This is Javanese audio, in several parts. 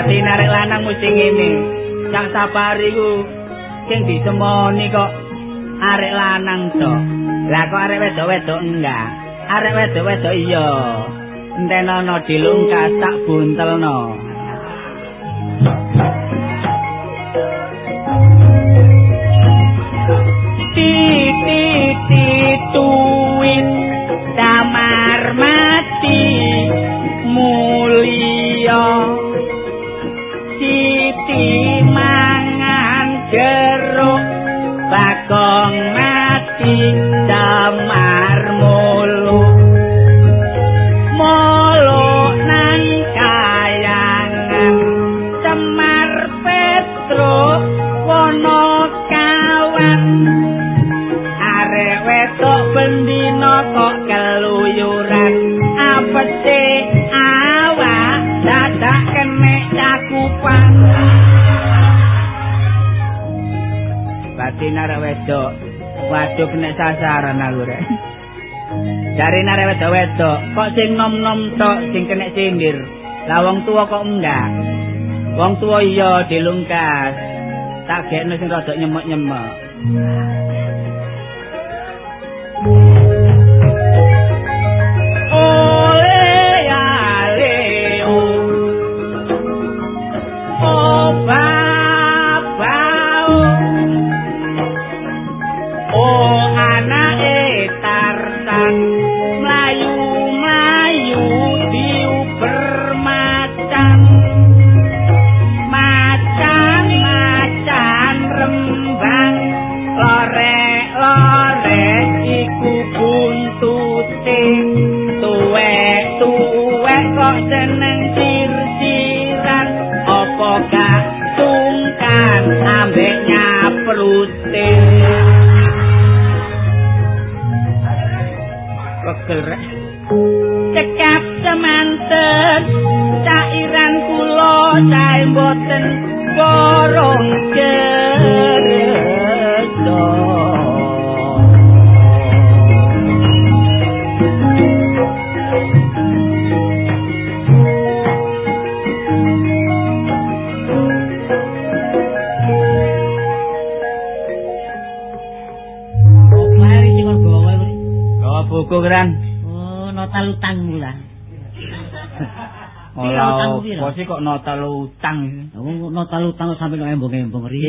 Dadi narek lanang mesti ngene. Sang sapari ku sing disemoni kok arek lanang to. Lah kok arek wedok-wedok enggak? Arek wedok-wedok iya. Entenono dilungkas tak buntelno. Batin arek wedok waduh kena sasaran aku rek. Dari arek wedok-wedok kok sing nom-nom tok sing kena sindir? Lah wong tua kok enggak? Wong tua iya dilungkas. Tak gekno sing rada nyemek-nyemek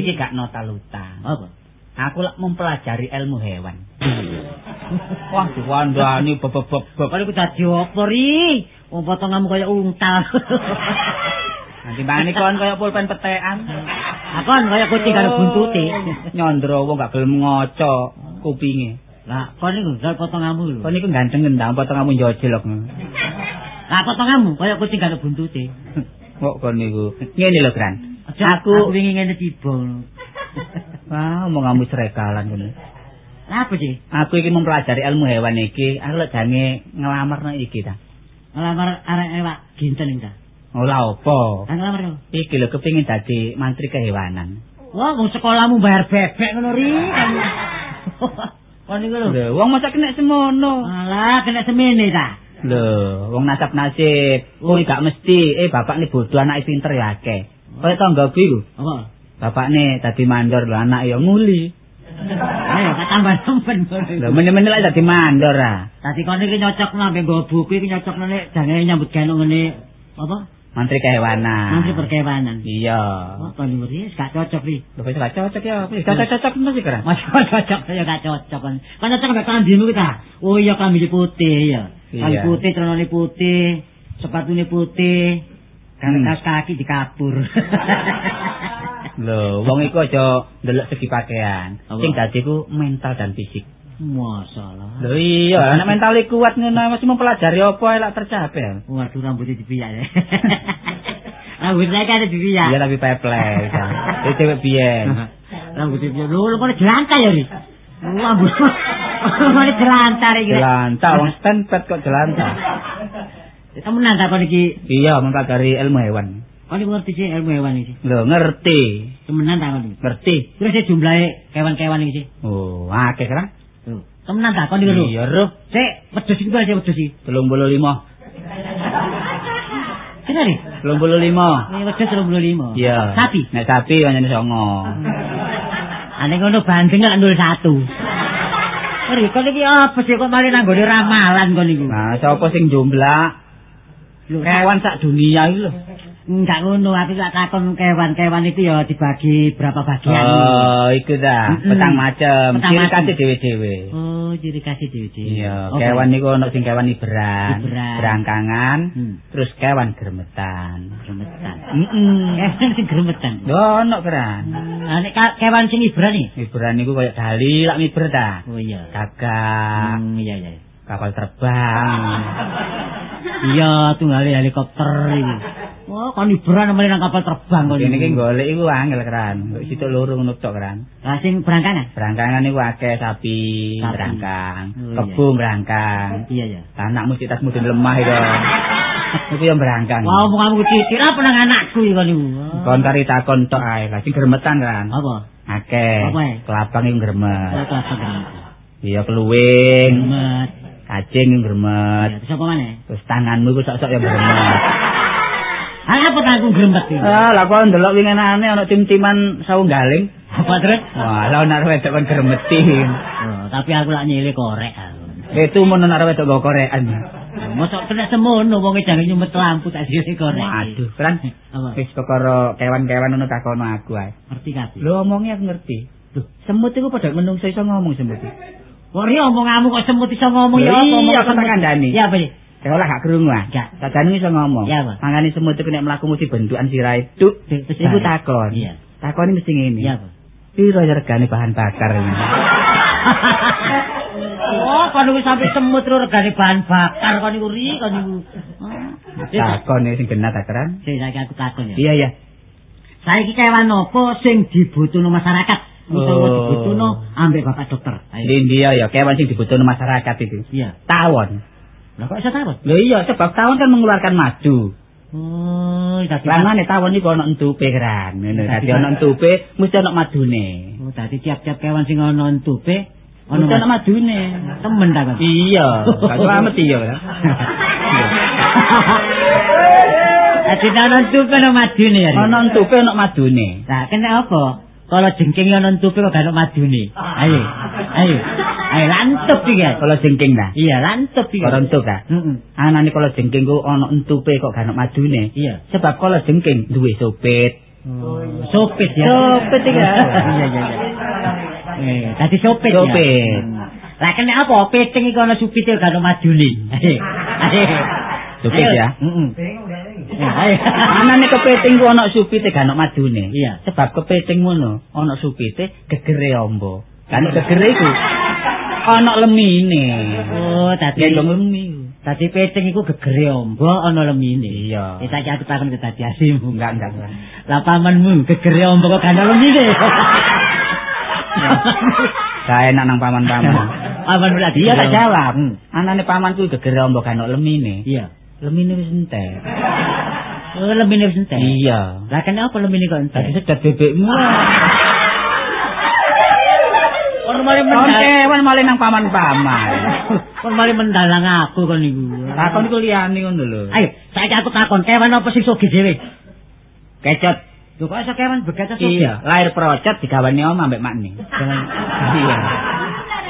iki gak nota utang apa? aku lak mempelajari ilmu hewan wah diwandani bebeb Kok iku dadi opo ri? Wong potonganmu kaya untal. nanti mangane kon kaya pulpen petekan Akon kaya kucing karo buntute. nyondro wong gak gelem ngoco kupinge Lah, kon iku dal potonganmu lho. kon iku ganteng ngendang potonganmu njojlok Lah potonganmu kaya kucing karo buntute. kok kon niku ngene lho Gran Aku wingi ngene tiba. wah omonganmu srekalan ngono Lah apa sih? aku iki mempelajari ilmu hewan iki aku lek jange ngelamarno iki ta Ngelamar arek ewak ginten iki ta. ora apa Kan ngelamar lho. iki lho kepengin dadi mantri kehewanan Wah, wong sekolahmu bayar bebek ngono ri. Kon iku lho. lho wong masa kena semono Alah, kena semene ta. lho wong nasab nasib kuwi gak mesti eh bapak ni bodoh anak pinter ya akeh kaya tangga iku Apa? bapak ni dadi mandor lho anak ya nguli Ayo, tak tambah ngono. lho meneh-meneh lek dadi mandor ah Dadi kon iki nyocok nambah nggo buku iki nyocok nek jange nyambut gawe ngene apa? mantri kehewanan Menteri perkewanan. iya Oh, iki wis gak cocok ri. lho wis gak cocok ya wis gak cocok mesti kira Mas cocok saya gak cocok kan. Cocok mbek kambimu kita. Oh iya kambi putih ya. Kambi Iya. putih, celana putih, sepatune putih. Kan Hmm. kaos kaki dikabur. lho wong iku aja ndelok segi pakaian sing dadi ku mental dan fisik Masalah. lho iya anak mental kuat ngono mesti mempelajari apa ae lak tercapai Waduh rambutnya dipiyak ya. Rambut saya kan dipiyak. Iya tapi peples. Iki cewek biyen. Rambut piye? Lho, lho kok jelantar ya? Wah, Bu. Kok jelantar iki? Jelantah wong stenpet kok jelantah. Temenan ta kon iki? Iya, mempelajari ilmu hewan. Kon iki ngerti sih ilmu hewan iki. Lho, ngerti. Temenan ta kon iki? Ngerti. Terus sih jumlahe kewan-kewan iki sih. Oh, akeh kan? Temenan ta kon iki lho? Iya, roh. Sik, wedhus iki sik wedhus iki. 35. Bener iki? 35. Ini wedhus 35. Iya. Sapi. Nek sapi pancen songo. Ane ngono bandeng lak nol satu. Ri, kon iki apa sih kok malah nanggone ramalan kon iku? Nah, sapa sing jumlah Lho, kewan sak dunia iki lho. Enggak ngono, aku tak takon kewan-kewan itu ya dibagi berapa bagian. Oh, iku dah, petang macem, ciri kasih dhewe-dhewe. Oh, ciri kasih dhewe-dhewe. Iya, Oke. kewan niku ana sing kewan iberan, Iberan. berangkangan, Hmm. terus kewan gremetan. Gremetan. Heeh. Kewan sing gremetan. Yo ono keran. Ah, nek kewan sing iberan iki? Iberan niku koyo dali lak miber ta. Oh iya. Gagak, Hmm, iya iya. Kapal terbang. Iya, tunggale helikopter iki. Oh, kon iberan malah nang kapal terbang kon. Kene iki golek iku angel keran. Kok situ loro ngono tok keran. Lah sing berangkangan? Berangkangan niku akeh sapi, berangkang, Oh, kebo berangkang. Iya iya. Anakmu cita mudun lemah itu. Iku yang berangkang. Wah, omonganmu titik apa nang anakku iki kon iku? Kon kari takon tok ae, lah sing gremetan kan. Apa? Akeh. Apa? Kelabang yang Oh, gremet. apa gremet? Iya keluwing, Gremet. Kacing yang Terus apa maneh? Terus tanganmu iku sok-sok yang gremet. Ah, apa tanganku gremet iki? Ah, lah kok ndelok winginane ana tim-timan sawu galing. Apa terus? Wah, lah ana wedok kon gremetin. Oh, tapi aku lak nyilih korek aku. Itu mun ana wedok go korekan. Mosok kena semono wong jange nyumet lampu tak silih korek. Waduh, kan wis perkara kewan-kewan ngono takono aku ae. Ngerti kabeh. Lho omongnya aku ngerti. Loh, semut iku padha menungso iso ngomong semut. Kok ri omonganmu kok semut iso ngomong ya Iya, apa? Tak semut. kandhani. Ya apa iki? Ya lah gak krungu ah. Gak. Sadane iso ngomong. Ya, apa? Mangane semut iku nek mlaku mesti bentukan sirahe duk. Terus Iku takon. Iya. Takon mesti ngene. Ya apa? Piro regane bahan bakar ini? Oh, kon wis sampe semut ro regane bahan bakar kon iku ri kon iku. Takon sing genah takaran. Sing saiki aku takon ya. Iya ya. Saiki kewan apa sing dibutuhno masyarakat? Oh. dibutuhno ambek Bapak dokter. Ayo. Ya kewan sing dibutuhno masyarakat itu. Iya. Tawon. Lah kok iso takon? Lho iya sebab tawon kan mengeluarkan madu. Oh, dadi Langane tawon iku ana entupe kan. Ngono. Dadi ana entupe mesti ana madune. Oh, dadi tiap-tiap kewan sing ana entupe ana ana madune. temen ta kan? Iya, gak selamat iya. Dadi ana entupe ana madune ya. Ana entupe ana madune. Lah kena apa? Kalau jengking ana entupe kok gak ana madune. Ayo. Ayo. Ayo lantup iki. ya. Kalau jengking ta. Iya, lantup iki. Kalau entuk ta. Heeh. Anane kalau jengking ku ana entupe kok gak ana madune. Iya. Sebab kalau jengking duwe sopit. Oh, sopit ya. Sopit iki. Iya, iya, iya. Eh, tadi sopit. Sopit. Hmm. Lah kena apa? Peting iku ana supite gak ana madune. Ayo. Sopit ya. Heeh. Anane kepiting ku ana supite gak ana madune. Iya. Sebab kepiting ngono ana supite gegere ombo. Kan gegere iku ana lemine. Oh, Gendong lemi. tadi peting iku gegere ombo ana lemine. Iya. Eh saiki aku takon ke tadi asimu. Enggak, enggak. Lah pamanmu gegere ombo kok gak ana lemine. Gak enak nang paman-paman. Paman berarti Iya tak jawab. Hmm. Anane paman ku gegere ombo gak ana lemine. Iya. Lemine wis entek. Oh, lemine wis entek. Iya. Lah kenapa lemine kok entek? Tadi sedot bebekmu. Kon mari Kon mendal. kewan malah nang paman-paman. Kon mari mendalang aku kon niku. Takon iku liyane ngono lho. Ayo, saiki aku takon kewan apa sing sugih dhewe? Kecot. Lho kok iso kewan begaca sugih? Iya, lahir procot digawani oma mbek makne. Iya.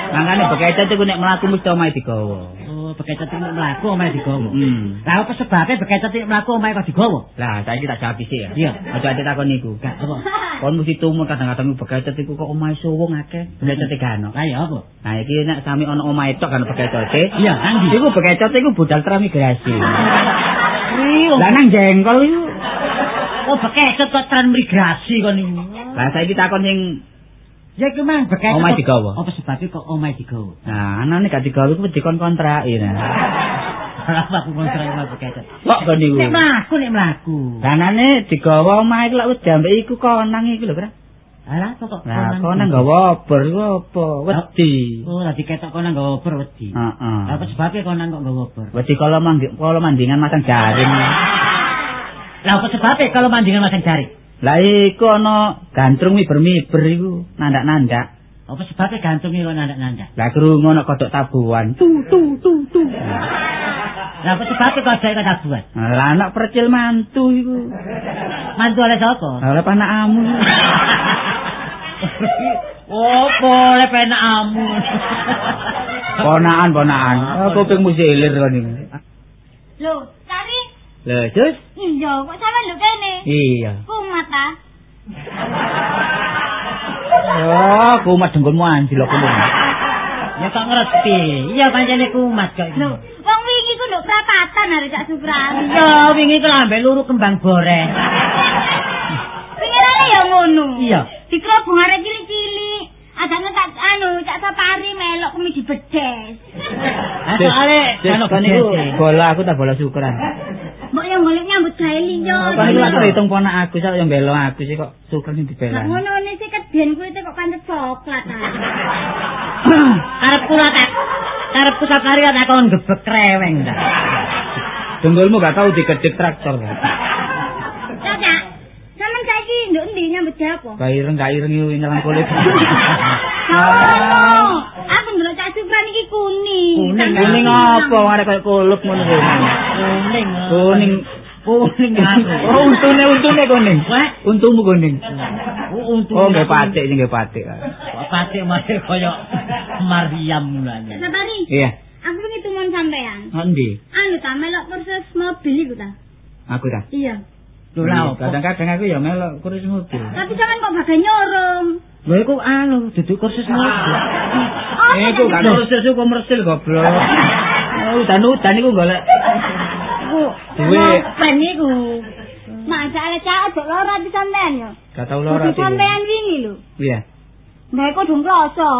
Mangane bekecot iku nek mlaku mesti omahe digawa. Oh, bekecot iki mlaku omahe digawa. Hmm. Lah apa sebabnya bekecot iki mlaku omahe kok digawa? Lah, saiki tak jawab sik ya. Iya. Aja ate takon niku. Gak apa? Kon mesti tumut kadang-kadang bekecot iku kok omahe suwung akeh. Bekecot iki ana. Lah ya apa? Nah, iki nek sami ana omahe tok kan bekecote. Iya, nang ndi? Iku bekecot iku budal transmigrasi. Lah nang jengkol iku. Oh, bekecot kok transmigrasi kon niku. Lah saiki takon sing Ya iku mang. Omahe kok- digawa. Apa sebabnya kok omahe digawa? Nah, anane gak digawe ku dikon kontraki nah. Apa aku ngontrak mlaku kecet. Kok kon niku? Nek mlaku nek mlaku. Danane digawa omahe lak wis jam iku konang iku lho, Kra. Alah kok Lah konang gawa obor iku apa? Wedi. Oh, dadi ketok kono nggawa obor wedi. Heeh. Lah apa sebabnya kono kok nggawa obor? Wedi kalau manggi kalau mandingan masang jaring. Lah apa sebabnya kalau mandingan masang jaring? Lah iku ana gantrung miber-miber iku, nandak-nandak. Apa sebabnya gantungnya kok nandak-nandak? Lah krungu ana kodok tabuhan. Tu tu tu tu. Lah apa sebabnya kok saya buat? Lah anak percil mantu iku. Mantu oleh sapa? Lah anak amu. oh, boleh penak amu. Ponakan, ponakan. Aku ping musik ilir kon iki. Lho, cari. Lho, Jus? Iya, kok sampean lho kene? Iya. Oh, kumat dengkulmu anjlok kumu. Ya kok ngerti. Iya pancene kumat kok. Lho, wong wingi ku lho prapatan arek Cak Suprani. Iya, wingi ku lambe luru kembang boreh. Pikirane ya ngono. Iya. Dikrobong arek cilik-cilik. Adane tak anu, Cak Sapari melok kemi dibedes. Ah, soale kan kan iku bola aku tak bola syukuran. Mbok yang golek nyambut gawe liya. Kan iku aku hitung ponak aku sak yo mbelo aku sih kok syukur sing Lah dibela. ngono ne sik kedhen kuwi kok pancet coklat ta. Arep kula tak arep ku sapari tak kon gebek kreweng ta. Dengkulmu gak tau dikedik traktor. Cak. Sampeyan saiki nduk endi nyambut gawe apa? Kaireng kaireng iku nyelang kulit. Oh, aku ndelok Cak Supran iki kuning. Kuning, apa arek koyo kulup ngono kuwi. Kuning. Kuning. Kuning aku. Oh, untune untune kuning. Untumu kuning. oh, untung. Oh, nggih patik sing nggih patik. Kok patik masih koyo Maryam mulane. Sapari. Iya. Aku pengen tumon sampean. Ngendi? Anu ta melok kursus mobil iku ta? Aku ta. Iya. Lho lah apa? Kadang-kadang aku ya melok kursus mobil. Tapi jangan kok bagai nyorong. Lho iku anu duduk kursus mobil. Oh, Eh, iku gak kursus iku komersil goblok. Oh, udan-udan iku golek. Iku Duwe. pen iku. Masa ala cak ojo loro ati sampean yo. Gak tau lara sih. sampean wingi lho. Iya. Mbak kok dong kloso.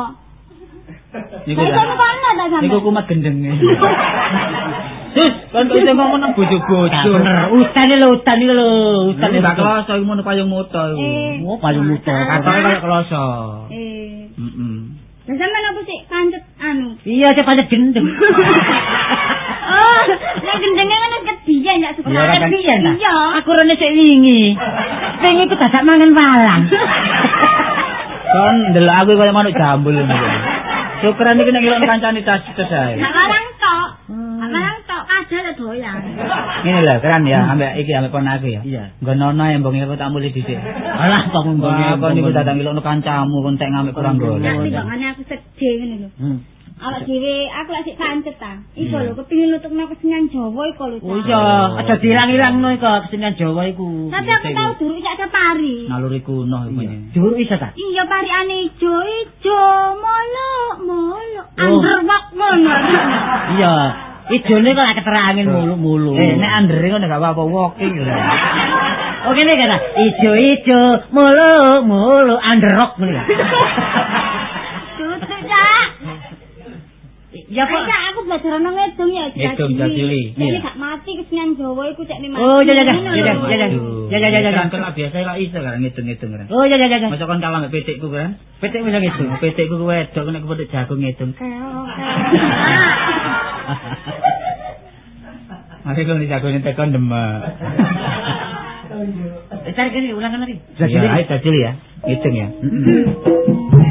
Niku kono kono ta sampean. Niku kumat gendeng. Kan kok iso ngomong nang bojo-bojo. bener, iki lho, iki lho, iki gak kloso iku ngono payung moto iku. Eh. Oh, paling muto. Katoke koyo kloso. Eh. Heeh. Lah sampean apa sih pancet anu? Iya, cepatnya gendeng. Oh, nek gendenge ngono kedian ya suka. Iya, kan. Piye ta? Iya. Aku rene sik wingi. Wingi ku dadak mangan walang. Kon ndelok aku koyo manuk jambul ngono. Syukuran iki nek ngelok kancane tas tas ae. Nak larang tok. Nak larang tok kadal ya doyan. Ngene lho, keren ya, ambek iki ambek pon aku ya. Iya. Nggono embong aku tak mulih dhisik. Alah, kok Wah, kon niku dadak ngelokno kancamu kon tek ngambil kurang golek. Nak timbangane aku sedih ngene lho. Awak dhewe aku lak sik pancet ta. Iku lho kepengin nutukno kesenian Jawa iku lho. Oh iya, aja diilang-ilangno iku kesenian Jawa iku. Tapi aku tahu dulu cak Sapari. Naluri kuno iku. Juru isa ta? Iya parikane ijo ijo molok molok. Oh. Underwak ngono. Iya. Ijone kok lak keterangin mulu-mulu. Eh, nek andere ngono gak apa-apa walking lho. Oh kene kata ijo-ijo mulu-mulu underrock ngono Ya Cak, aku belajar ana ngedung ya Cak. Ngedung, Cak. Jadi Iya. gak mati kesenian Jawa iku cek nih Oh, ya, ya, ya, ya, ya, ya, ya. Ya, ya. Kan kan biasa lah iso kan ngitung-ngitung kan. Oh ya ya ya. ya. Masa kon kalah mbek petikku kan? Petik bisa gitu. Petikku ku wedok nek kepethuk jagung ngitung. Mari kon jagung tekon demek. Eh, Cari kene ulangan lagi. Ya, ayo Cacil ya. Ngitung ya. Ya.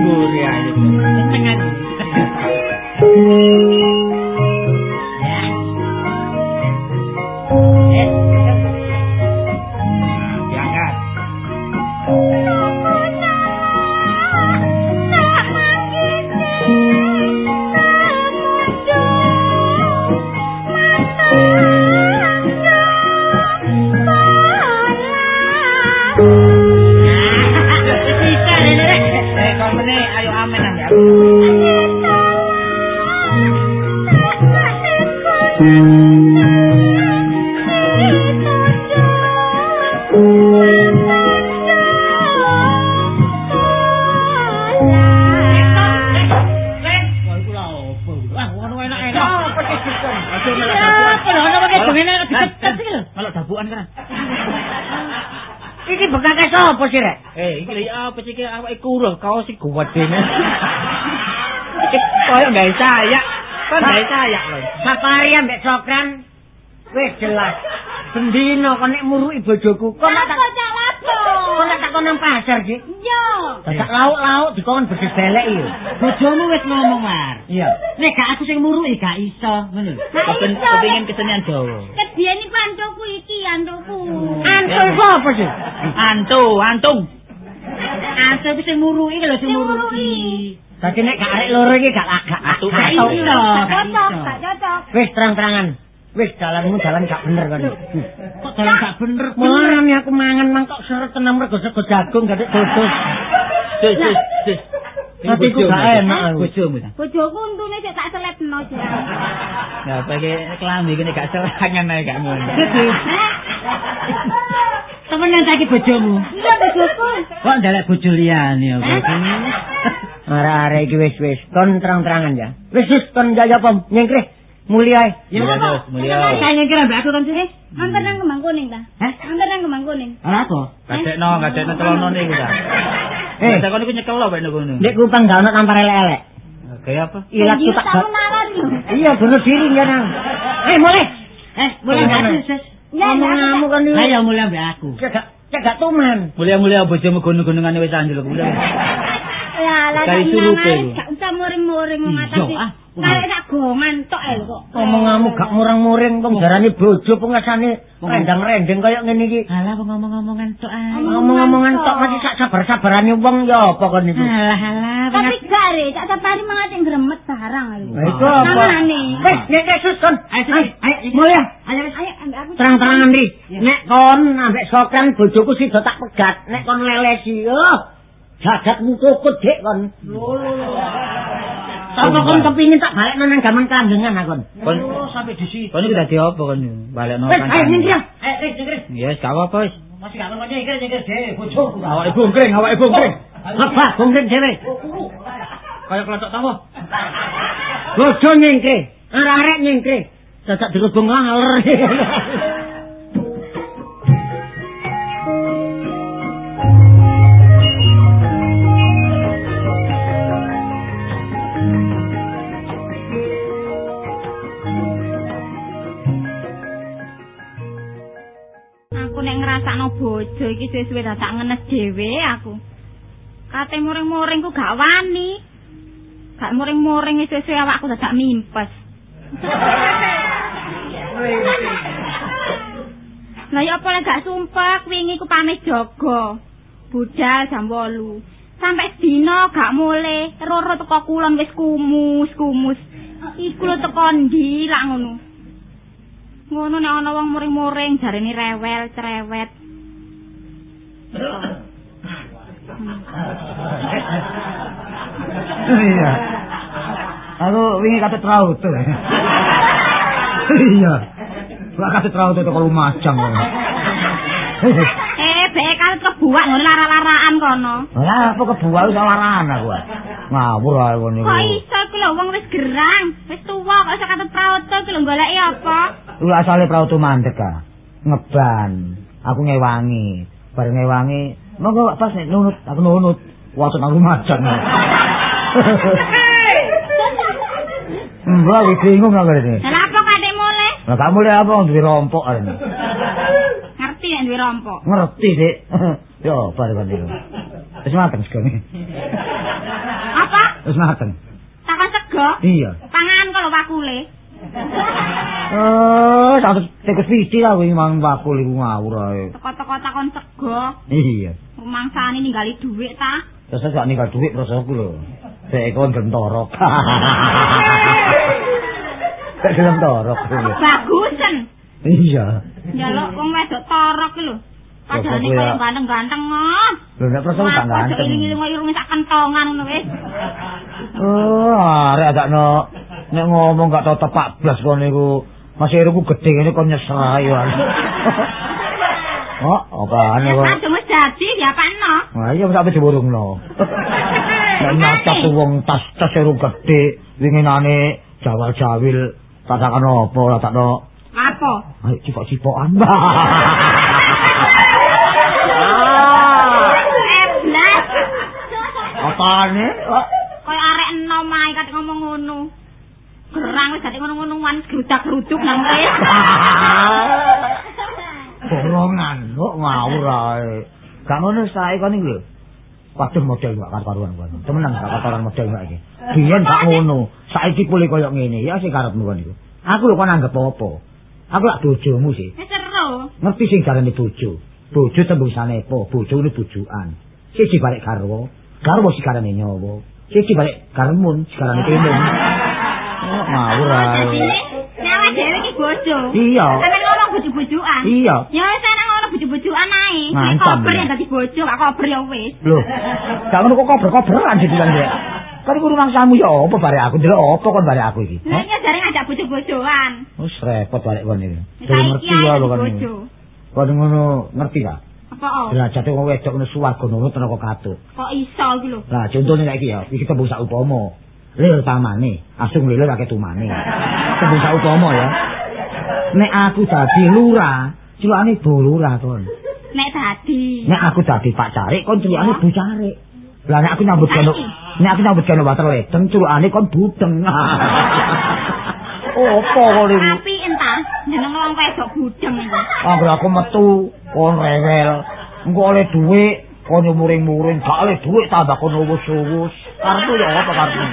Iki bekake sapa sih rek? Eh, iki lho apa sih awake kuruh kaos sing gede Kaya gawe sayak. Kan gawe sayak lho. Safari ambek sokran wis jelas. Bendino kok nek muruki bojoku. Kok nak tak Apa cak lapo? kok nak tak nang pasar, Dik? Yo. Dadak lauk-lauk dikon bedes belek iki. Bojomu wis ngomong, War. Iya. Nek gak aku sing muruki gak iso, ngono lho. Gak iso. kepengin kesenian Jawa. Kedien iku antuku iki, antuku. Antul sapa sih? Antu, antung. Antul sing muruki lho sing Sing muruki. Dadi nek gak arek loro iki gak gak Atu, gak cocok, gak cocok. Wis terang-terangan. Wis jalanmu jalan gak bener kan. Kok dalan gak bener Mulane aku mangan mang kok seret tenang mergo sego jagung gak dodos. Sis, sis, sis. Hatiku gak enak aku. Bojomu. Bojoku untune sik tak selepno jar. Ya pake kelambi kene gak serangan ae gak ngono. Temenan saiki bojomu. Iya bojoku. Kok ndelek bojo liyane apa iki? Arek-arek iki wis wis kon terang-terangan ya. Wis wis kon jaya pom nyengkreh mulia ae. Ya terus mulia. Saya nyengkreh ambek aku kon sini. Antar nang kembang kuning ta? Hah? Antar nang kembang kuning. Ora apa? Gadekno, gadekno telono niku ta. Eh. Eh, kon iku nyekel lho ben ngono. Nek kupang gak ono tampar elek-elek. Kayak apa? Ilat ku tak. Iya bunuh diri nang. Eh mulai. Eh mulai Mulai. gak sis. Ya, ya, Ngomong-ngomong kan iki. Ayo mulai ambek aku. Cek gak cek gak tuman. Mulia-mulia bojomu gunung-gunungane wis anjlok. Mulia. Lah Kali tak surupe. nang gak usah muring-muring ngatasi. ah. Karek tak gongan tok ae kok. Ngomong-ngomong gak murang-muring wong darani bojo pengasane rendang-rendeng kaya ngene iki. Alah kok ngomong-ngomongan tok ae. Ngomong-ngomongan tok masih sak sabar-sabarane wong ya apa kon iki. Alah alah Tapi gak re, tak sapari mangate gremet barang lho. Lah iku apa? Namane. Wes nek nek sus kon. Ayo, Ayo, ayo mulya. Ayo wis ayo ambek aku. Terang-terangan ri. Nek kon ambek sokran bojoku sida tak pegat. Nek kon lelesi, oh. Jagatmu kukut dik kon. Apa kon kepingin tak balik nang gaman kandhengan akon. Kon sampai di situ. kon iku dadi apa kon? Balekno Wes ayo nyengkir. Ayo wis nyengkir. Yes, gak apa-apa wis. Masih gak ngono nyengkir nyengkir dhewe bojoku. Awake bungkring, awake bungkring. Apa gongren dhewe? Kayak kelotok tawa. Bojo nyengkir. Arek-arek nyengkir. Dadak dirubung ngaler. suwe-suwe dadak ngenes dhewe aku. Kate muring-muring ku gak wani. Gak muring-muring suwe-suwe awakku dadak mimpes. Lah ya apa lek gak sumpek wingi ku pamit jaga. Budal jam 8. Sampai dina gak mule, roro teko kulon wis kumus-kumus. Iku lho teko ndi lak ngono. Ngono nek ana wong muring-muring jarene rewel, cerewet. Iya. Aku wingi kate trauto. Iya. Gua kate trauto teko Lumajang. Eh, bek kan kebuak ngono lara-laraan kono. Lah apa kebuak wis larangan aku. Ngawur ae kon niku. Kok iso ku lho wong wis gerang, wis tuwa kok iso kate prauto ku lho goleki apa? Lu asale prauto mandek ah. Ngeban. Aku ngewangi. Bareng ngewangi, monggo pas nek nunut, aku nunut. Wae nang Lumajang. Mbak, iki bingung nang ngene. Lah apa kate mule? Lah kamu le apa duwe rompok arene? Ngerti nek duwe rompok. Ngerti sih. Yo, bar kon niku. Wis mateng segone. Apa? Wis mateng. Takon sego? Iya. Pangan kalau bakule. Eh, satu tikus pici lah kuwi mang bakul iku ngawur ae. Teko-teko takon sego. Iya. Rumangsane ninggali dhuwit ta? Terus gak ninggal duit prosoku lho. Sik kon gentorok. Sik gelem torok. Bagusen. Iya. Njaluk wong wedok torok lho. Padahal nek ya. kaya ganteng-ganteng oh. Lho nek prosoku gak ganteng. Iling-iling koyo irung sak kentongan ngono wis. Oh, arek adakno nek ngomong gak tau tepak blas kon niku Mas iruku gedhe ngene kok nyesel ayo. Oh, apa ane kok? Kadung wis dadi diapakno. Wah, iya sampe diwurungno. Nek nyacak wong tas-tas iru gedhe winginane jawal-jawil tatakan apa ora takno. Apa? Ayo cipok-cipokan. Eblas. Apane? Kaya arek enom ae kate ngomong ngono. Gerang wis dadi ngono-ngonoan gerudak-geruduk nang wis. Borongan kok ngawur ae. Gak ngono sae kon iki lho. Waduh model gak karuan kon. Temenan gak karuan model gak iki. Biyen gak ngono. Saiki pulih koyo ngene. Ya sing karepmu kon iku. Aku lho kon anggap apa? Aku lak bojomu sih. Seru. Ngerti sing jarane bojo. Bojo tembusane apa? Bojo kuwi bojoan. Siji balik garwa, garwa sikarane nyawa. Siji balik karmun sikarane tenung. Ngawur ae. Nyawa dhewe iki bojo. Iya. Sampe ngomong bojo-bojoan. Iya. Ya wis ana ngono bojo-bojoan ae. Kober ya. yang dadi bojo, gak kober ya wis. Lho, gak ngono kok kober-koberan dibilang dia. Kan iku rumangsamu ya apa bare aku delok apa kon bare aku iki. Lah iya jare ngajak bojo-bojoan. Wis repot balik kon iki. Jadi ngerti ya lho dadi kon. ngono ngerti gak? Apa oh? Derajate wong wedok ngono swarga nurut tenaga katut. Kok iso iki lho. Lah contone nek iki ya, iki tembung sak upama. Lil tamane, asung lil akeh tumane. Tembung sak upama ya. Nek aku dadi lurah, cilokane bolurah kon. Nek dadi. Nek aku dadi Pak Carik, kon cilokane Bu Carik. Lah nek aku nyambut gano, nek aku nyambut gano water ledeng, cilokane kon budeng. Opo kok iki? Tapi entah jeneng wong wedok budeng iki. Anggere aku metu kon rewel. Engko oleh dhuwit, kon muring-muring, gak oleh dhuwit tambah kon uwus-uwus. Karepmu ya apa karepmu?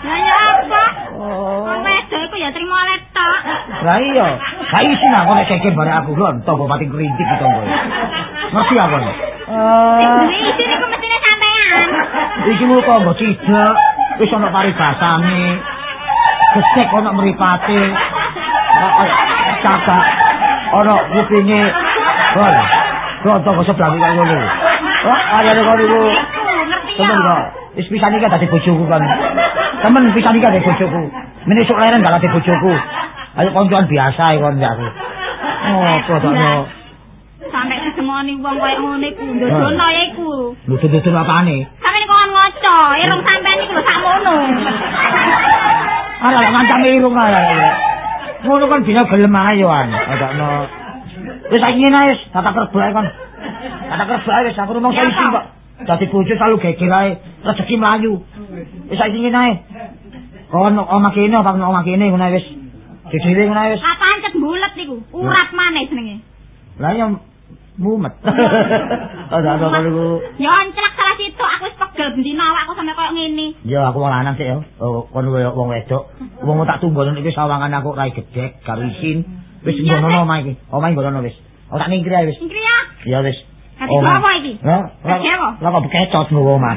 Lah ya apa? Oh. Iku ya trimo letok. Lah iya, gak isi nak kok nek keke bare aku lho, tonggo pati kerintik iki tonggo. Ngerti aku. Eh, duwe isi niku mestine sampean. iki mu tonggo cidek, wis ana paribasane. Gesek ana mripate. Cagak ana kupinge. Kon. Kon tonggo sebelah iki ngono. Wah. Iku ngerti ya. Temen kok. Wis pisan iki dadi bojoku kan. Temen pisan iki dadi bojoku. Mene sok leren gak dadi bojoku. Ayo koncoan biasa iki kon aku. Oh, kodokno. Sampai kesemoni wong koyo ngono iku ndodono ya iku. Lho tutur apane? Sampe niku kon ngoco, irung sampean iku lho sakmono. Ala ngancam irung ala. Ngono kan bisa gelem ayo an. Kodokno. Wis saiki ngene wis, tata ae kon. Tata kerja ae wis aku rumong Ya, isi Pak. Dadi bojo selalu geger ae, rezeki mlayu. Wis saiki ngene ae. Kon omah kene apa omah kene ngono ae wis. Dhewe ngono ae wis. Apa ancet bulet niku? Urat maneh jenenge. Lah ya mumet. Ada ada kalau Ya anclak salah situ aku wis pegel bendina awakku sampe koyo ngene. Ya aku wong lanang sih ya. Oh, kon wong wedok. Wong tak tunggu iki sawangan aku rai gedek karo isin. Wis ngono omah iki. Omah iki ngono wis. Oh tak ningkri ae wis. Ingkri ya. Ya wis. Kati apa iki? Lah, Kati apa? lah kok bekecot ngono omah.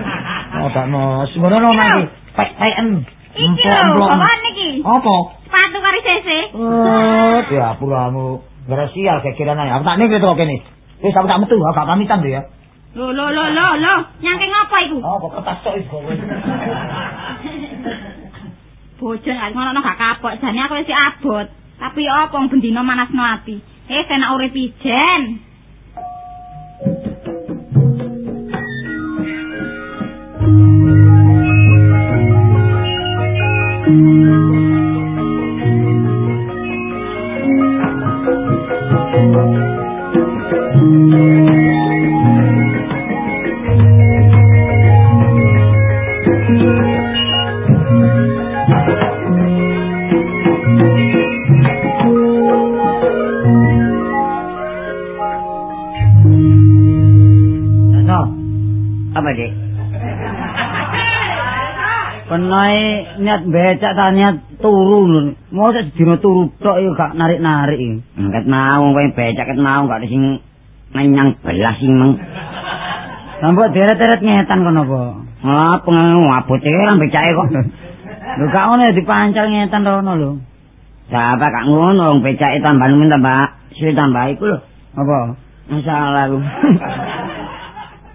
Oh tak no, ngono omah iki. Pek-peken. Iki lho, apa niki? Apa? Sepatu karo CC. Oh, ya puramu. Gara sial kekiran ae. Aku tak ningkri to kene. Wis aku tak metu, aku gak pamitan lho ya. Lho lho lho lho lho, nyangke ngapa iku? Oh, kok kertas tok iku. Bojo gak ngono gak kapok, jane aku wis abot. Tapi apa wong bendina manasno ati. Eh, enak urip ijen. Thank you. Penae niat becak ta niat turu lho. Mosok dina turu tok iku gak narik-narik. Angkat mau kowe becak ket mau gak sing menyang belas sing meng. Sampo deret-deret ngetan kono apa? Apa ngabot e kan becake kok. Lho gak ngono dipancal ngetan rono lho. Siapa gak ngono wong becake tambah men tambah sih tambah iku lho. Apa? Masalah lu.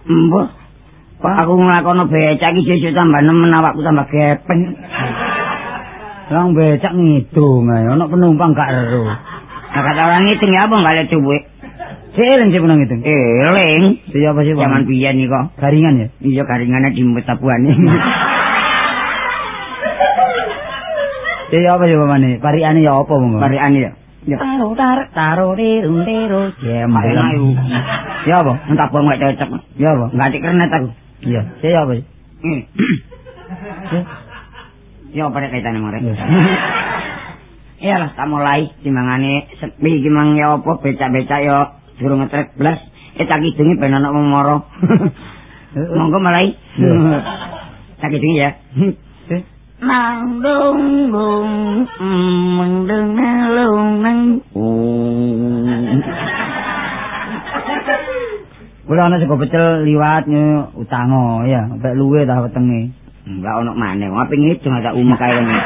Mbah. Pak aku nglakono becak iki sesuk tambah nemen awakku tambah gepeng. Lang becak ngidung ae, ana penumpang gak ero. Nah, kata orang ngitung ya apa balik cuwek. Sering sih penang itu. Eling. Siapa sih? Zaman biyen iki kok. Garingan ya? Iya garingane di metabuane. Siapa sih pamane? Pariane ya apa, Bang? Pariane ya. Ya. Taro tar taro tero jem. Ayo. Ya apa? Entak bang gak cocok. Ya apa? Enggak di kernet aku. Iya. Siapa sih? Hmm. Ya apa nek kaitane marek. Iya lah, tak mulai timbangane sepi iki mang ya apa becak-becak ya durung ngetrek blas. Eh tak kidungi ben ana moro. Monggo mulai. Tak kidungi ya. Nang dung dung mendung nalung nang Kula ana sego pecel liwat utango ya, mek luwe ta wetenge. Enggak ono maneh, ngopi ngidung ada umek kae ngene.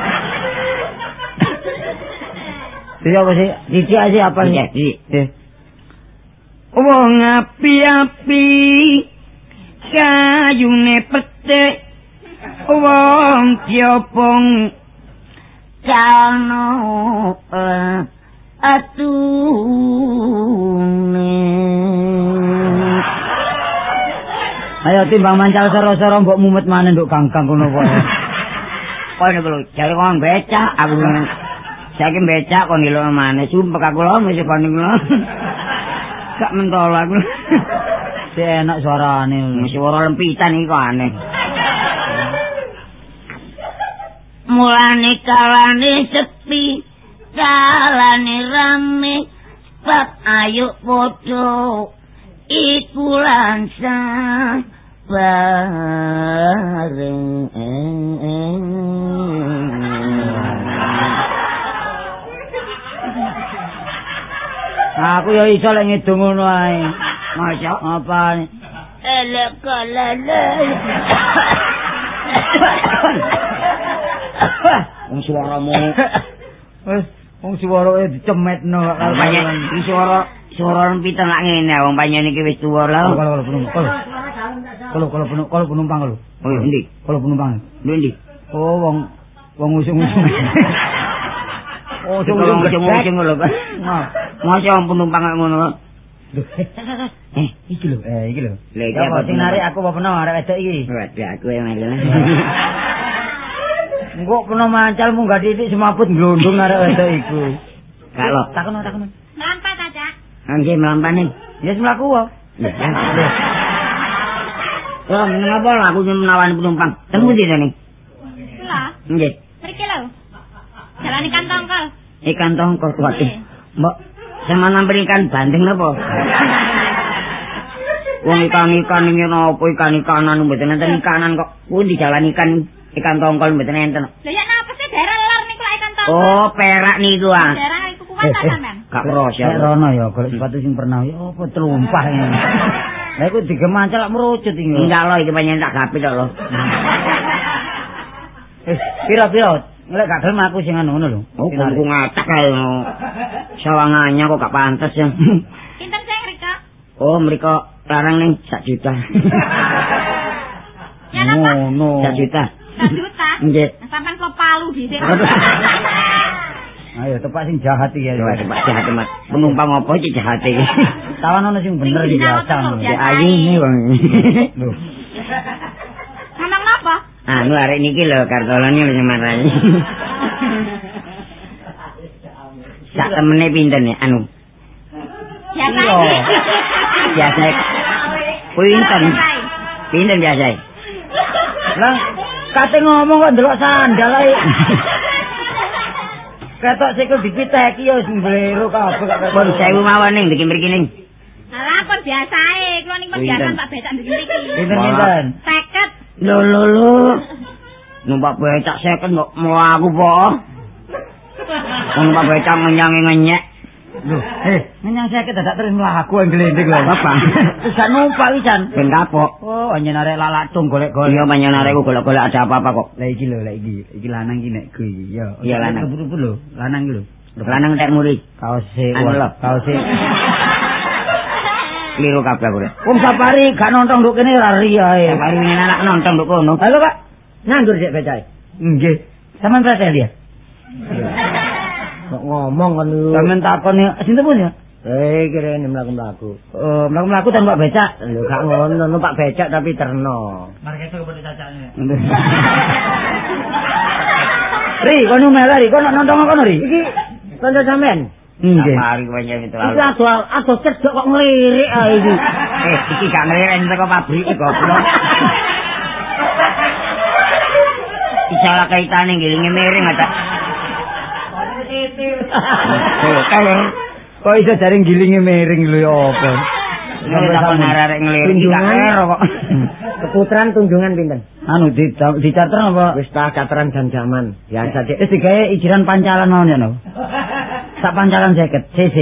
Siapa sih? Cici aja apa Iya, sih? Ci. Eh. Wong api-api kayune petik wong diopong jano atune Ayo timbang mancal soro-soro mbok mumet maneh nduk ganggang kono kok. kono lho jare kon becak aku saiki becak kon lho maneh. Sumpek aku lho mesti kon lho gak mentol aku. Si enak suarane. mesti ora lempitan iki kok aneh. Mulane kalane sepi kalane rame. Sebab ayo padha iku lansa bareng Aku ya iso lek ngidung ngono ae. Masya Apa? elek kalale Wong suaramu Wis wong suarane dicemetno karo iki suara suara lempitan lak ngene wong panjenengan iki wis tuwa lho. Kalau kalau penumpang. Kalau kalau penumpang, kalau penumpang kalau. Oh, endi? Kalau penumpang. Endi? Oh, wong wong usung-usung. Oh, sing sing lho, Pak. Masya penumpang kok ngono. Eh, iki lho, eh iki lho. Lha iki Ya, apa sing narik aku apa peno arek wedok iki. Waduh, aku yang melu. Engko kena mancal munggah titik semaput glondong arek wedok iku. Kalau Takono takono. Aja. Nggih melampane. Ya semlaku wae. Oh, ngapa lho aku menawani penumpang? Temu di sini. Kula, Nggih. mriki lho. Jalan ikan tongkol. Ikan tongkol waduh. Mbok sama nampen ikan bandeng napa? Wong ikan-ikan iki napa ikan-ikanan mboten enten ikanan kok. Pundi jalan ikan ikan tongkol mboten enten. Lah ya napa sih daerah lor niku lak ikan tongkol? Oh, perak niku ah. Daerah iku kuat ta sampean? Gak kros Ya rono ya golek sepatu sing pernah ya apa telumpah ini. Lah iku digemancal merucut iki. Enggak loh, iki panjenengan tak gapi tok lho. Eh, pira-pira? Lek gak gelem aku sing ngono lho. Oh, kungku ngacak kae ngono. Sawangannya kok gak pantes ya. Pinten sing rika? Oh, mereka larang ning sak juta. Ya napa? Ngono. Sak juta. Sak juta. Nggih. Nah, Sampean kok palu dhisik. Ayo tepak sing jahat iki ya. Coba jahat mas. Penumpang apa iki jahat iki? Tawan ono sing bener iki biasa. ya. Ayu ini bang. Lho. Ngomong napa? Anu arek niki lho kartolane lho sing marani. Sak temene pinten ya anu? Biasa. Iya. Biasa. Pinten? Pinten biasa? Lah kate ngomong kok ndelok sandal ae. Ketok sikil dipiteki ya sing blero kabeh kok. Pun sewu mawon ning mriki mriki ning. Alah pun biasae, kula niku pun biasa Pinten? tak becak ndek mriki. Pinten-pinten. 50. Lho lho lho. Numpak becak seken kok mau aku po. Numpak becak ngenyang-ngenyek. Lho, eh, menyang sakit dadak terus mlaku nglendek lho. Apa? Gak numpak wisan. Ben kapok. Oh, anjen arek lalatung golek-golek. Iya panjenengan arek golek-golek ada apa-apa kok. Lah iki lho, lah iki. Iki lanang iki nek gue iki. Ya. Iya, lanang. Keburu-buru lho, lanang iki lho. Lanang tek muri. Kaos e, kaos e. Kliru kabeh aku. Wong safari gak nonton nduk kene ora riyae. Mari ngene anak nonton kok kono. Halo, Pak. Nganggur sik becake. Nggih. Sampeyan presen ya? Kok ngomong kan lu. Sampeyan takon sinten pun ya? Eh, kira ini melaku-melaku. Oh, mlaku-mlaku tanpa becak. Lho gak ngono, numpak becak tapi terno. Marga itu kepada cacaknya. Ri, kono mela Ri, kono nonton kono Ri. Iki kanca sampean. Nggih. Mari kowe nyek itu. Iki ado ado cedok kok ngelirik ah iki. Eh, iki gak ngelirik teko pabrik iki goblok. Isalah kaitane ngilingi miring ada. Kalau kok iso jaring gilinge miring lho ya apa? Tak gak Tunjungan. kero kok. Keputaran tunjungan pinten? Anu di di charter apa? Wis ta cataran jam-jaman. Biasa Dik. Wis digawe ijiran pancalan mawon ya no. Sak pancalan 50 cc.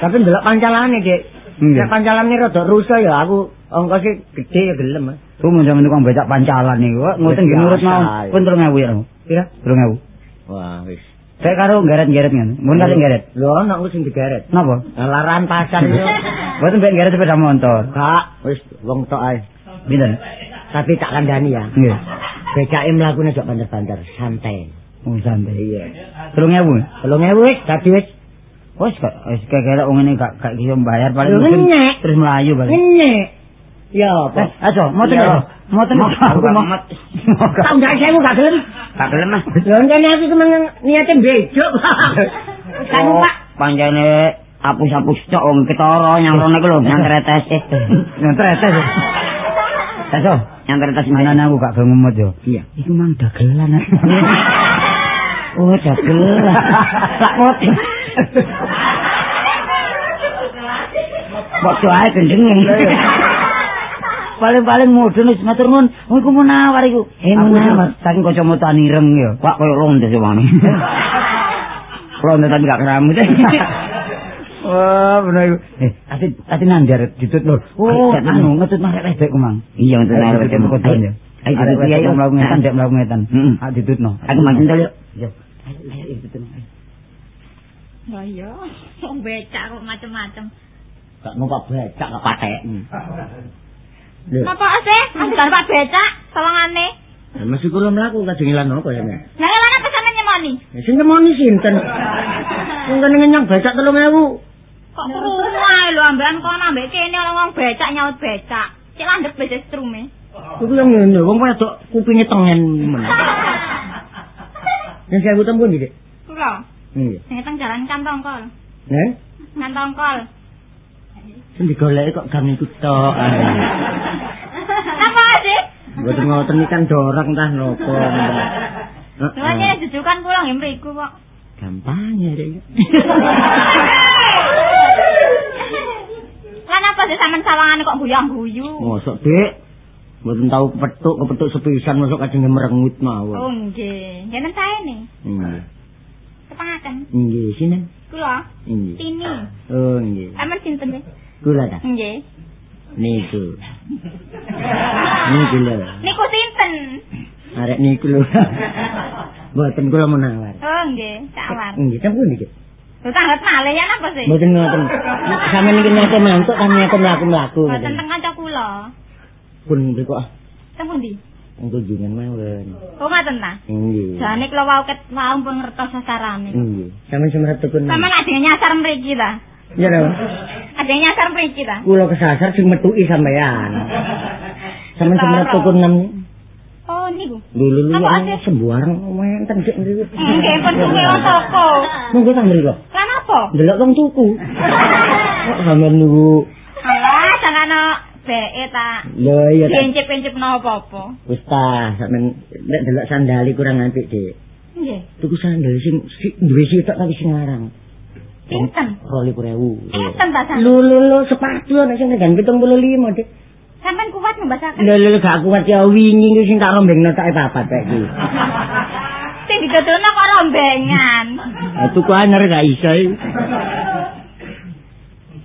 Tapi ndelok pancalane, Dik. Nek pancalane rada rusak ya aku ongkose gede ya gelem. Ku mun sampeyan tukang becak pancalan niku, ngoten nggih nurut mawon. Ya. Pun 3000 ya. Kira? 3000. Wah, wis. Saya karo geret-geret ngono. Mun kali geret. Lho ana aku sing digeret. Napa? Laran pasar itu. Mboten ben geret sepeda motor. Kak, wis wong tok ae. Pinten? Tapi tak kandhani ya. Nggih. BKM mlakune jok banter-banter, santai. Oh santai. Iya. 3000. 3000 wis dadi wis. Wes kok wis kekere wong ngene gak gak iso bayar paling terus melayu paling. Ngenyek. Ya apa? aja, moten Ya. Aku mau. Tak ndak sewu gak gelem. Gak gelem ah. Lho ngene aku cuma niate bejuk. Kan Pak. Pancene apus-apus cok wong ketara rono iku lho, yang tretes. Yang tretes. Aja, Yang tretes mana aku gak gelem ngemot yo. Iya. Iku mang dagelan. Oh, dagelan. Lak mot. Waktu ae gendenge. Paling-paling mudun wis matur nuwun. Oh, iku munawar iku. Eh, munawar. Saking kacamata ireng yo. Wak koyo ronde sih wani. Ronde tapi gak keramut. Wah, bener iku. Eh, ati ati nandar ditut lho. Oh, anu ngetut marek wedek ku mang. Iya Ayo, naruh ditut jam kodon ya. Ayo wedek ayo. mlaku ngetan, dek mlaku ngetan. Heeh. Ah ditutno. Aku makan dulu. Yo. Ayo, ayo, ayo, ditutno. ayo. Lah iya, wong becak kok macem-macem. Gak numpak becak gak patek. Lho, Apa sih? Aku gak pak becak, tolongane. ya mesti kula mlaku kadang ilang apa ya? Lah lan apa sampe nyemoni? Ya sing temoni sinten? Wong kene ngenyang becak 3000. Kok krungu ae lho ambekan kono ambek kene orang wong becak nyaut becak. Cek landhep wis strume. Iku yang ngene, wong wedok kupinge tengen men. Yang saya utang pun Dik. Kula Iya. sing teng jalan kantong kol. Nen, Kantong sing digoleki kok gang iku tok. Mboten ngoten iki kan dorang tah nopo. Luwanya jujukan kula nggih mriku kok. Gampang ya, Dik. Lan apa sih sampean sawangane kok guyang-guyu? Mosok, Dik. Mboten tau kepethuk, kepethuk sepisan mosok kadang merengut Oh mawon. nggih, ngene sae nih. Nggih. Kepangaken. Nggih, sinen. Kula Nggih. Tini. Oh, nggih. Sampeyan sinten nggih? Kula ta. Nggih. Niku. Niku lho. Niku sinten? Arek niku lho. Mboten kula menawar. Oh nggih, sawar. Nggih, sampun niki. Lho tanglet malih ya napa sih? Mboten ngoten. Sampeyan niki nate mantuk kan nate mlaku-mlaku. Mboten teng kanca kula. Pun mriku ah. Teng pundi? Kunjungan mawon. Oh ngoten ta? Nggih. Jane kula wau ket wau pun ngertos sasarane. Nggih. Sampeyan semerep tekun. Sampeyan ada nyasar mriki ta? Ya lho. Ada nyasar mriki ta? Kula kesasar sing metuki sampeyan. Sampeyan semerep tekun nem. Oh niku. Lulu lu Apa yang ate? sembarang wenten sik mriku. Nggih pun suwe wong toko. Monggo ta mriku. Lan apa? Delok wong tuku. Kok sampeyan niku Alah, jangan BE ta. Lho iya ta. Pencip-pencip no apa-apa. Wis ta, sampeyan nek delok sandali kurang apik, Dik. Nggih. Tuku sandal sing si, duwe sitok tapi sing larang. Pinten? 20.000. Enten ta sampean? Lho lho lho sepatu ana sing regan 75, Dik. Sampeyan kuat. Lho lho lho, gak kuat ya wingi iki sing tak rombengno tak papat kae iki. Sing didodono kok rombengan. Ah tuku anyar gak iso iki.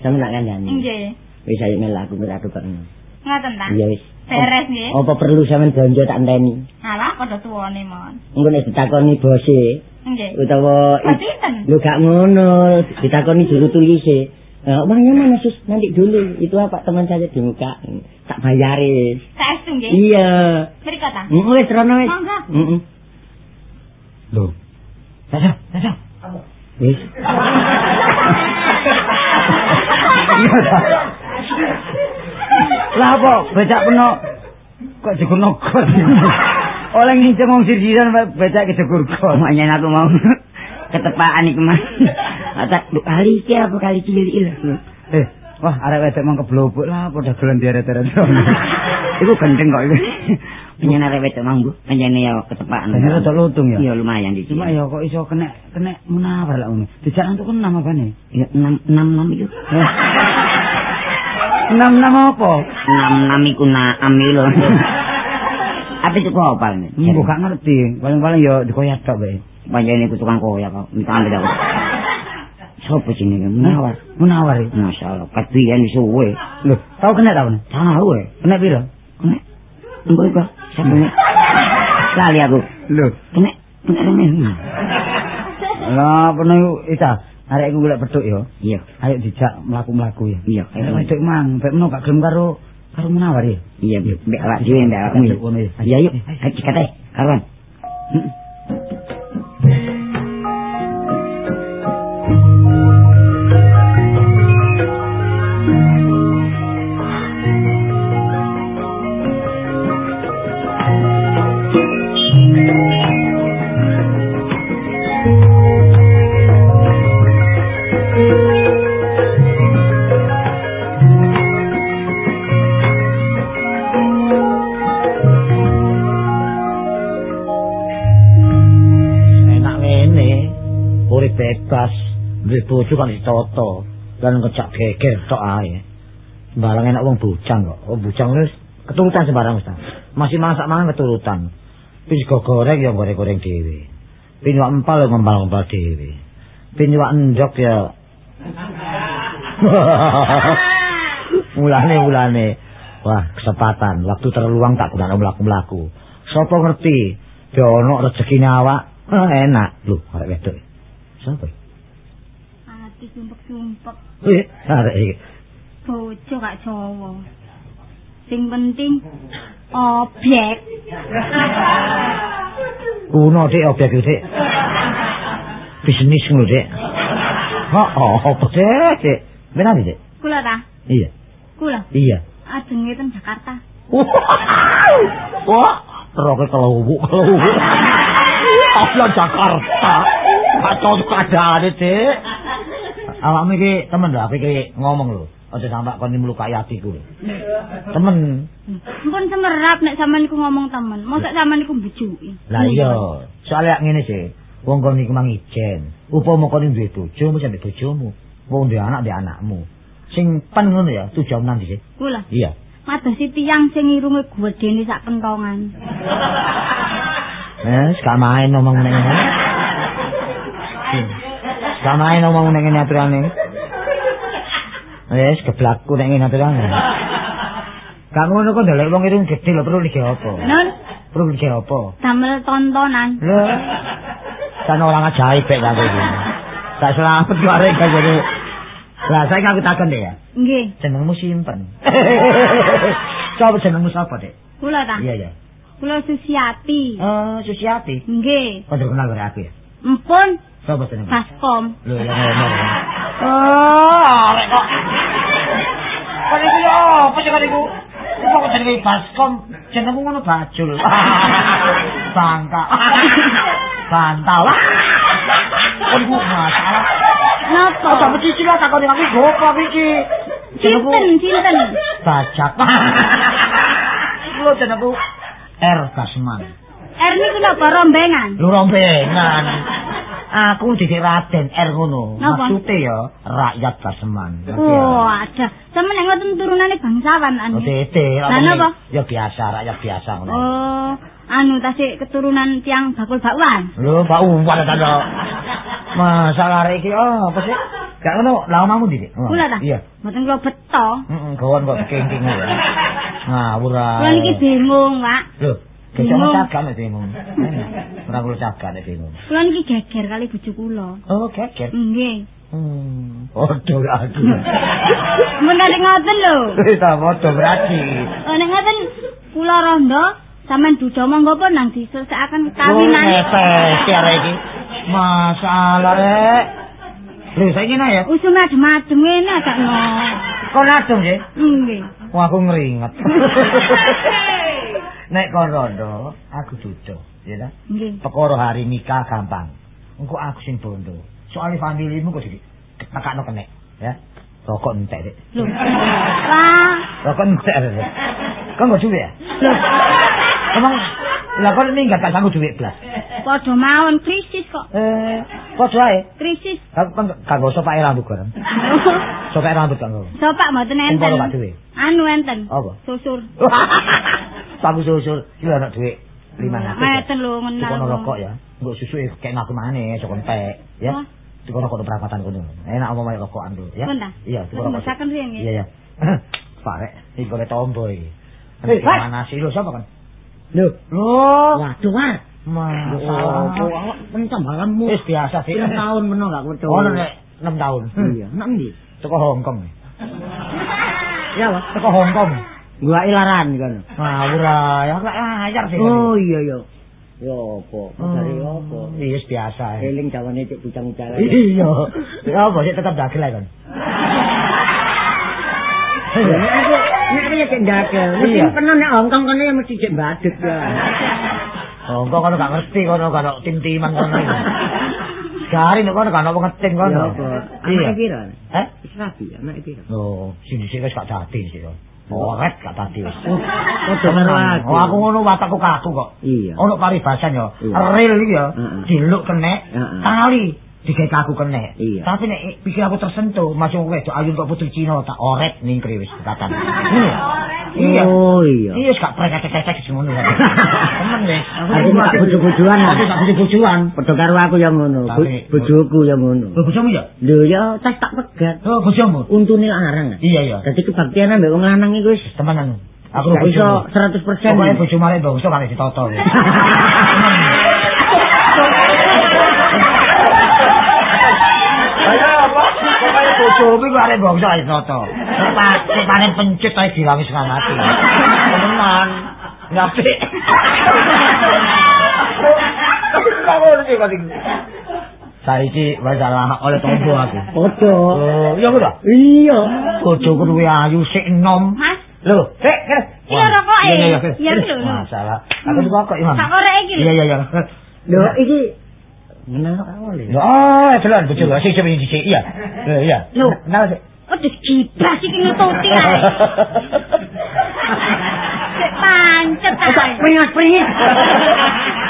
Sampe nak kandhani. Nggih. Wis ayo melaku melaku kok. Ngoten ta? Iya wis. Beres nggih. Apa perlu sampean belanja tak enteni? Alah padha tuwane mon. Engko nek ditakoni bose Nggih. utawa? Lu gak ngono, ditakoni juru tulise. Eh, uangnya mana sus? Nanti dulu. Itu apa teman saya di muka. Tak bayaris. Saestu nggih. Iya. Mriko ta? Heeh, wis rono wis. Monggo. Heeh. Lho. Sasa, sasa. Wis. Lah apa becak peno kok jegur nogot. Oleh nginceng wong sirjiran becak kejegur kok. Makanya aku mau ketepaan iku mah. Tak duk kali iki apa kali cilik. Eh, wah arek wedok mang keblobok lah padha dolan diaret-aret. Iku gendeng kok iku. Penyen arek wedok mang Bu, penjene ya ketepaan. Ini rada luntung ya. Iya lumayan di Cuma ya kok iso kena kena munawar lah umi. Dijak untuk enam apa nih? Ya enam enam enam itu. Enam enam apa? Enam enam iku naam iki lho. Apa itu kok apa nih? Mbok gak ngerti. Paling-paling ya dikoyak tok bae. Panjene iku tukang koyak kok. Minta ambil aku. Sopo jenenge Munawar? Munawar. ya? Masyaallah, kadian suwe. Loh, tau kena tau? Tahu eh. Kena piro? Kene. Engko iku sampe Lali aku. Loh, Kene. Kene rene. lah peno Ita, arek iku golek peduk ya. Iya. Ayo dijak mlaku-mlaku ya. Iya. Ayo wedok mang, pek meno gak gelem karo karo Munawar ya. Iya, mbek awak dhewe mbek awakmu. ya. Ngono ya. Iya, yuk. Ayo dikate. Karuan. Heeh. Duwe bojo kan ditata dan kecak geger tok ae. Barang enak wong bujang kok. Oh bujang wis keturutan sembarang ta. masih masak mangan keturutan. Wis go goreng ya goreng-goreng dhewe. Pinyuak empal ya ngempal-ngempal dhewe. Pinyuak endok ya. Mulane mulane. Wah kesempatan. Waktu terluang tak gunakno mlaku-mlaku. Sapa ngerti? Ya ono rezekine awak. Ah, enak. Lho arek wedok. Sapa Ati sumpek-sumpek. eh arek iki Bojo gak Jawa. Sing penting objek. kuno dik objek iki dik bisnis ngono dik oh apa dik benar dik Kula ta? iya Kula. iya Ajenge ten Jakarta. wah roke kelubuk kelubuk Apa Jakarta kacau keadaan dik awakmu iki temen lho iki ngomong lho aja sampe kon melukai atiku lho temen Ampun semerap nek sampean iku ngomong temen. Mosok sampean iku mbujuki. Lah iya, soalnya ngene sih. Wong kon iku mang ijen. Upama kon duwe bojo, mesti ambek bojomu. Wong duwe anak ambek anakmu. Sing pen ngono ya, tujuan nang sih. Kula. Iya. Madosi tiyang sing irunge gedene sak kentongan. Eh, gak main ngomong ngene main ngomong ngene ngene aturane. Wes geblakku nek ngene aturane. Gak ngono kok ndelok wong irung gedhe lho perlu lige apa? Nun, Perlu lige apa? damel tontonan. Lho. Kan orang ajaib pek kok iki. Tak selamat kare gak jadi. Lah saya aku takon deh ya. Nggih, Jenengmu simpen. Coba jenengmu sapa, Dek? kula ta. Iya, iya. Kula Susiati. Eh, Susiati. Nggih. Kok kenal karo aku ya? Empun Sapa jenengmu? Baskom. Lho, ya ngomong. Oh, arek kok. Kok iki yo, apa sih kok Iku kok jenenge Baskom, jenengmu ngono bajul. Bangka. Bantal. Kok iku masalah. Napa? Kok cici lah takon aku gopo iki. Jenengku Sinten, sinten? Bajak. Lu jenengku R Kasman. Er niku napa rombengan? Lu rombengan. Aku didik Raden R ngono. Maksude ya rakyat Kasman. Oh, ada. Sampe nek ngoten turunane bangsawan anu. Oh. Lah napa? Ya biasa, rakyat biasa ngono. Oh, anu tasik keturunan tiang bakul bakwan. Lho, Pak Umar ta lho. Masalah iki oh, apa sih? Gak ngono, lah omamu ndi, Dik? Oh, Kula ta? Iya. Mboten kula beto. Heeh, gawon kok kengking ya. Ngawur ae. Kula niki bingung, Pak. Lho, cagak nek bingung. Ora kulo cagak nek bingung. Kula niki geger kali bojo kula. Oh, geger. Nggih. Hmm. Podo aku. Mun nek ngoten lho. Wis ta podo berarti. Oh, nek ngoten kula rondo sampean duda monggo pun nang diselesaikan Oh, kawinane. ngepes ya rek iki. Masalah rek. Lho, saiki ngene ya. Usum adem-adem ngene adakno. Kok nadung sih? Nggih. Wah, aku ngeringet. Nek kon rondo, aku duduh, ya ta? Nggih. Perkara hari nikah gampang. Engko aku sing bondo. Soale familimu kok iki tekakno kenek, ya. Rokok entek, Dik. Lho. Lah, Rokok entek. Kok enggak duwe ya? lho. Emang lah kon minggat gak sanggup duit blas. Padha mawon krisis kok. Eh, padha ae. Krisis. Kang kan gak usah rambut bareng. Sopak rambut kan. Sopak mboten enten. Duwe. Anu enten. Apa? Susur. Sabu susul, iki ana duit 500. Ngeten lho ngenal. Tukono rokok ya. Mbok susu kayak ngaku maneh, sok entek, ya. Wah. Tukono rokok perapatan kono. Enak omong mayok rokokan tuh, ya. Iya, tukono rokok. Masakan riyen nggih. Iya, iya. Parek, iki kok tombo iki. Eh, mana sih lo siapa kan? Lho, Loh, waduh, Mas. masalah. Oh, pencam halammu. Wis biasa sih. 6 tahun meno gak kudu. Oh, nek 6 tahun. Iya, nang ndi? Teko Hong Kong. Ya, Pak. Teko Hong Kong. Gua ilaran kan. Ngawur ae, aku gak ajar sih. Oh, iya, iya. Ya apa? Hmm. Dari apa? Iya, biasa. Eling jawane cek bujang jalan. Iya. Ya apa sih tetap dagel ae kan. Ya, nek aku nek aku ya cek ndagel. Mesti pernah nek Hongkong kono ya mesti cek badut ya. Hong Kong kono gak ngerti kono kono tim-timan kono. Gari nek kono gak ono ngeting Ya kono. Iya. Anake pira? Eh? Wis rapi anake pira? Oh, sing dhisik wis gak dadi sih Oret gak dadi wis. Padha karo aku. Oh, aku ngono watakku kaku kok. Iya. Ono paribasan. Iya. Real iki. Heeh. Diluk kenek, Heeh. Kali digawe kaku kenek. Iya. Tapi nek pikir aku tersentuh, masuk wedok ayu kok putri Cina tak oret ningkri wis katan. Iya. Oh iya. Iya, gak preketek-ketek sing ngono. Temen wis. Aku mak bojo-bojoan. Aku sak bojo-bojoan. Padha karo aku yang ngono. Bojoku yang ngono. Lho bojomu ya? Lho ya tas tak pegat. Oh, bojomu. Untune larang. Iya, iya. Dadi kebaktian ambek wong lanang iku wis Temenan. Aku gak iso bojomu. 100%. Pokoknya bojo mare bangsa kan ditoto. Kuwi kok arek bangsa ae ditoto. Pasti panen pencut ae dilawis ngamati. Tenan. Ngapi. Saiki wis anak oleh tombo aku. Padha. Oh, iya kok? Iya. Bojoku luwe ayu sik enom. Mas, Lho, sik, kene. Iya, rokok, eh. Iya, iya, iya. Iya, lho, lho. Masalah. Aku tuh kok Imam. tak korek iki Iya, iya, iya. Lho iki Oh, jalan bojo sik sik sik sik. Iya. Iya. Lho. Nah, sik. Waduh, gibras iki nututi ae. Sik pancet ae. Pringat-pringit.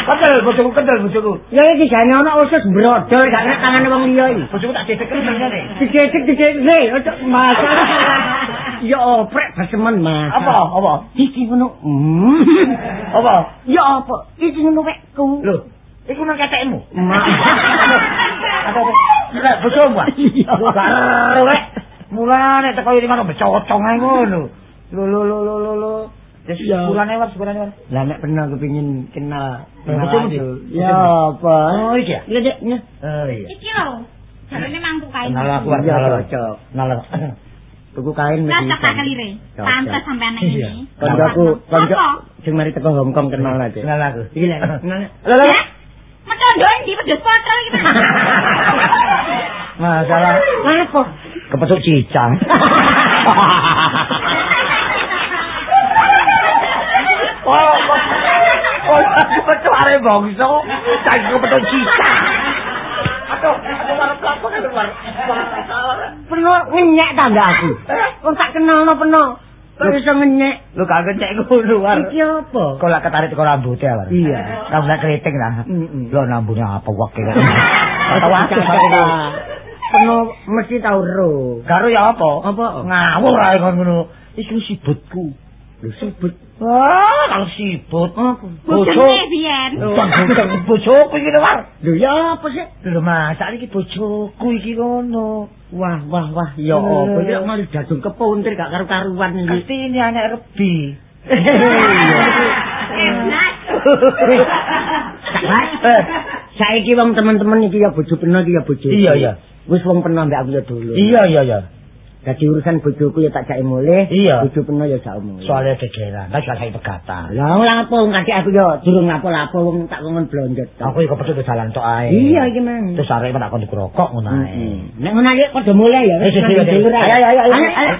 Kendel bojoku kendel bojoku. Ya iki jane ana usus brodol gak nek tangane wong liya iki. Bojoku tak cecek kendel ngene. Dicecek dicecek le, masalah. Ya oprek basemen Mas. Apa? Apa? Iki ngono. Hmm. Apa? Ya apa? Iki ngono wekku. Lho, iku nang ketekmu. Apa? Lek bojomu. ah? Iya. Karo rek. Mulane teko iki ngono becocong ae ngono. Lho lho lho lho lho. Wis Iya. bulan lewat, bulan lewat. Lah nek pernah kepengin kenal Lah, Dik? aku. Bojomu? Ya apa? Oh, iki ya? Iya, Dek. Ya. Oh iya. Iki lho. Jarene mangku kain. Kenal aku, Iya, aku. cocok. Kenal. Tuku kain Lah mesti tak kan. kelire. Pantes sampean Iya. ini. Kancaku, kanca Apa? sing mari teko Hong Kong kenal aja. Kenal aku. Iki lek. Lho lho. Mecondo ndi pedes iki. Masalah Apa? kepethuk cicang. Oh, oh, kepethuk arek bangsa, cai kepethuk cicang. Aduh, aduh warep apa kan war. Peno ngenyek tangga aku. Wong tak kenalno peno. Kok iso ngenyek? Lu kagak cek ngono war. Iki apa? Kok lak ketarik kok rambutnya war. Iya. Kamu lak keriting lah. Lo nambune apa wae kok. Tahu aku Peno mesti tau ro. Karo ya apa? Apa? Ngawur ae kon ngono. Iki sibutku. Lho sibut. Wah, kalau sibut. Bojone biyen. Bukan bojoku iki lho, War. Lho ya apa sih? Lho masak iki bojoku iki ngono. Wah wah wah ya apa iki malah dadung kepuntir gak karu-karuan iki. Pasti ini anak rebi. Enak. Mas, saiki wong teman-teman iki ya bojo peno iki ya bojo. Iya, iya. Wis wong peno mbek aku ya dulu. Iya iya iya. Dadi urusan bojoku ya tak jake mulih. Iya. Bojo peno ya sak mulih. Soale gegeran, tak saiki pegatan. Lah ora apa wong kadek aku ya durung lapo-lapo wong tak kongon blonjot. Aku iku kepethuk dalan tok ae. Iya iki mang. Terus arek tak kon dikrokok ngono ae. Nek ngono ae padha mulai ya. Ayo. Ayo, ayo.